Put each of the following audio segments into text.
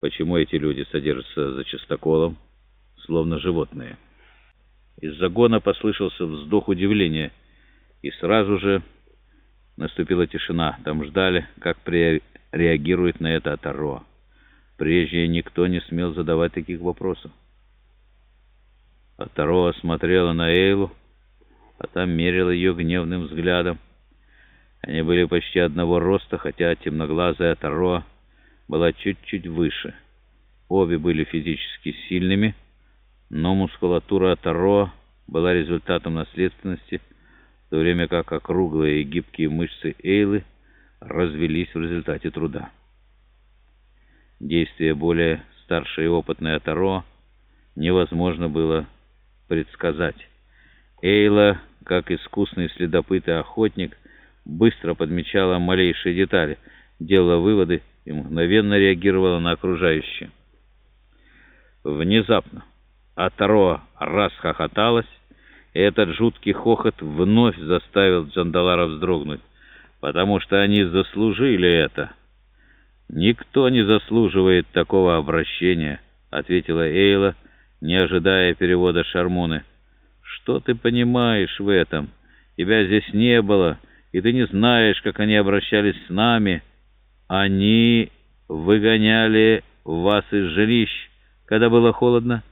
Почему эти люди содержатся за чистоколом, словно животные? Из загона послышался вздох удивления, и сразу же наступила тишина. Там ждали, как реагирует на это Атаро. Прежде никто не смел задавать таких вопросов. Атаро смотрела на Эйлу, а там мерила ее гневным взглядом. Они были почти одного роста, хотя темноглазая Атаро была чуть-чуть выше. Обе были физически сильными, но мускулатура Таро была результатом наследственности, в то время как округлые и гибкие мышцы Эйлы развелись в результате труда. Действие более старшей и опытной Атаро невозможно было предсказать. Эйла, как искусный следопыт и охотник, быстро подмечала малейшие детали, делала выводы и мгновенно реагировала на окружающее. Внезапно Атаро расхохоталась, и этот жуткий хохот вновь заставил Джандалара вздрогнуть, потому что они заслужили это. «Никто не заслуживает такого обращения», — ответила Эйла, не ожидая перевода Шармуны. «Что ты понимаешь в этом? Тебя здесь не было, и ты не знаешь, как они обращались с нами». Они выгоняли вас из жилищ, когда было холодно.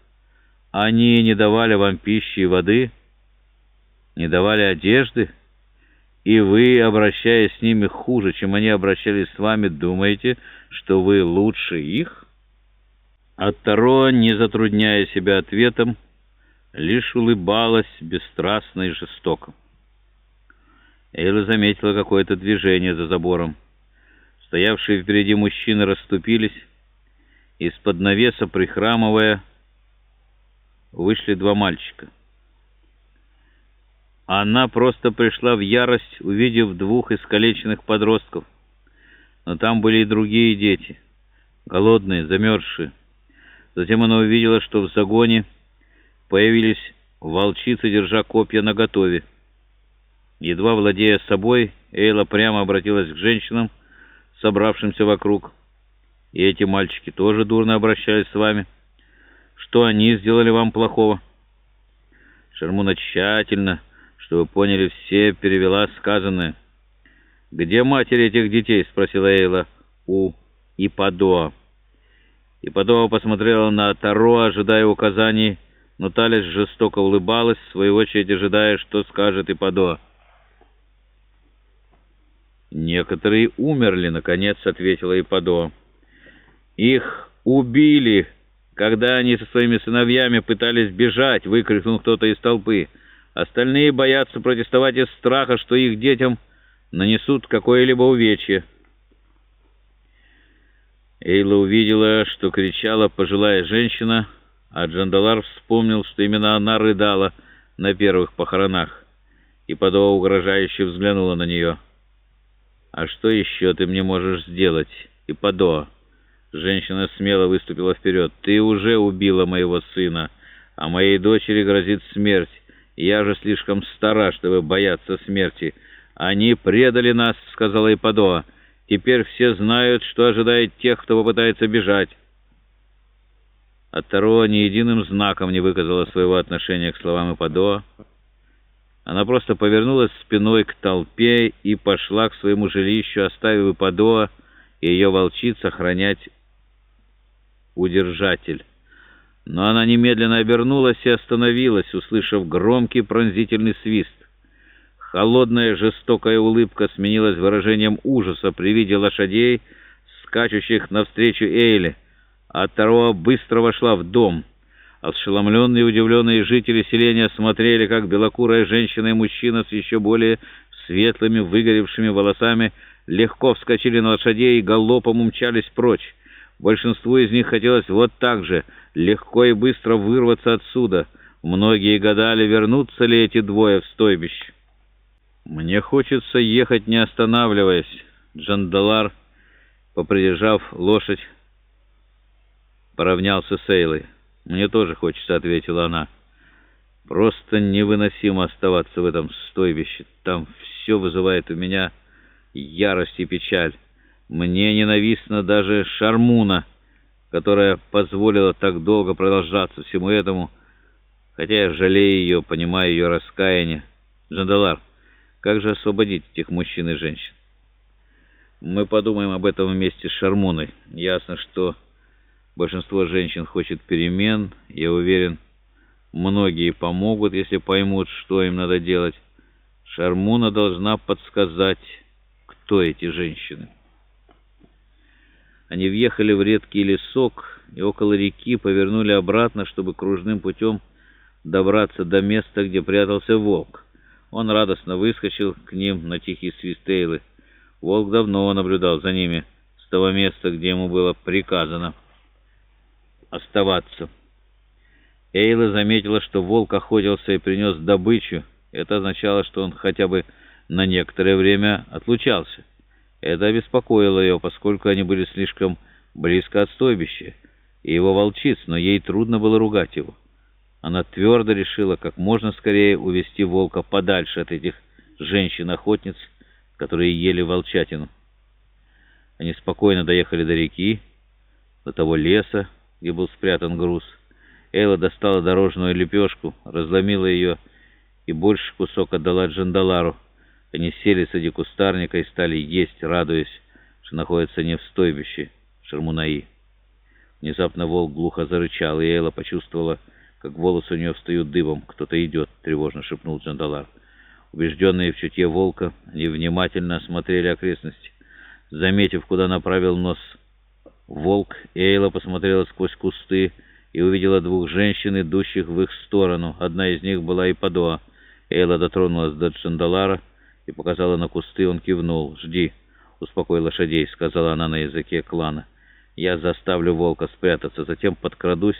Они не давали вам пищи и воды, не давали одежды, и вы, обращаясь с ними хуже, чем они обращались с вами, думаете, что вы лучше их? Аттаро, не затрудняя себя ответом, лишь улыбалась бесстрастно и жестоко. Эйла заметила какое-то движение за забором. Стоявшие впереди мужчины расступились. Из-под навеса, прихрамывая, вышли два мальчика. Она просто пришла в ярость, увидев двух искалеченных подростков. Но там были и другие дети, голодные, замерзшие. Затем она увидела, что в загоне появились волчицы, держа копья наготове. Едва владея собой, Эйла прямо обратилась к женщинам, собравшимся вокруг. И эти мальчики тоже дурно обращались с вами. Что они сделали вам плохого? Шермуна тщательно, чтобы поняли все, перевела сказанное. «Где матери этих детей?» — спросила Эйла у Ипадоа. Ипадоа посмотрела на Таро, ожидая указаний, но Талис жестоко улыбалась, в свою очередь ожидая, что скажет Ипадоа. «Некоторые умерли», — наконец ответила Ипадо. «Их убили, когда они со своими сыновьями пытались бежать», — выкрикнул кто-то из толпы. «Остальные боятся протестовать из страха, что их детям нанесут какое-либо увечье». Эйла увидела, что кричала пожилая женщина, а Джандалар вспомнил, что именно она рыдала на первых похоронах, и Падо угрожающе взглянула на нее. «А что еще ты мне можешь сделать, Ипадо?» Женщина смело выступила вперед. «Ты уже убила моего сына, а моей дочери грозит смерть. Я же слишком стара, чтобы бояться смерти. Они предали нас», — сказала Ипадо. «Теперь все знают, что ожидает тех, кто попытается бежать». От Таро ни единым знаком не выказала своего отношения к словам Ипадо. Она просто повернулась спиной к толпе и пошла к своему жилищу, оставив Ипадоа и ее волчиц охранять удержатель. Но она немедленно обернулась и остановилась, услышав громкий пронзительный свист. Холодная жестокая улыбка сменилась выражением ужаса при виде лошадей, скачущих навстречу Эйле, а Тароа быстро вошла в дом — Ошеломленные и удивленные жители селения смотрели, как белокурая женщина и мужчина с еще более светлыми, выгоревшими волосами легко вскочили на лошадей и галопом умчались прочь. Большинству из них хотелось вот так же, легко и быстро вырваться отсюда. Многие гадали, вернутся ли эти двое в стойбище. «Мне хочется ехать, не останавливаясь», — Джандалар, попридержав лошадь, поравнялся с Эйлой. «Мне тоже хочется», — ответила она. «Просто невыносимо оставаться в этом стойбище. Там все вызывает у меня ярость и печаль. Мне ненавистна даже Шармуна, которая позволила так долго продолжаться всему этому, хотя я жалею ее, понимаю ее раскаяние. Джандалар, как же освободить этих мужчин и женщин? Мы подумаем об этом вместе с Шармуной. Ясно, что большинство женщин хочет перемен. Я уверен, многие помогут, если поймут, что им надо делать. Шармуна должна подсказать, кто эти женщины. Они въехали в редкий лесок и около реки повернули обратно, чтобы кружным путем добраться до места, где прятался волк. Он радостно выскочил к ним на тихий свист. Волк давно наблюдал за ними с того места, где ему было приказано оставаться. Эйла заметила, что волк охотился и принес добычу. Это означало, что он хотя бы на некоторое время отлучался. Это обеспокоило ее, поскольку они были слишком близко от стойбища и его волчиц, но ей трудно было ругать его. Она твердо решила как можно скорее увести волка подальше от этих женщин-охотниц, которые ели волчатину. Они спокойно доехали до реки, до того леса, где был спрятан груз. Эйла достала дорожную лепешку, разломила ее и больше кусок отдала Джандалару. Они сели среди кустарника и стали есть, радуясь, что находятся не в стойбище Шармунаи. Внезапно волк глухо зарычал, и Эйла почувствовала, как волосы у нее встают дыбом. «Кто-то идет», — тревожно шепнул Джандалар. Убежденные в чутье волка, они внимательно осмотрели окрестности. Заметив, куда направил нос волк, Эйла посмотрела сквозь кусты и увидела двух женщин, идущих в их сторону. Одна из них была Ипадоа. Эйла дотронулась до Джандалара и показала на кусты. Он кивнул. «Жди, успокой лошадей», — сказала она на языке клана. «Я заставлю волка спрятаться, затем подкрадусь»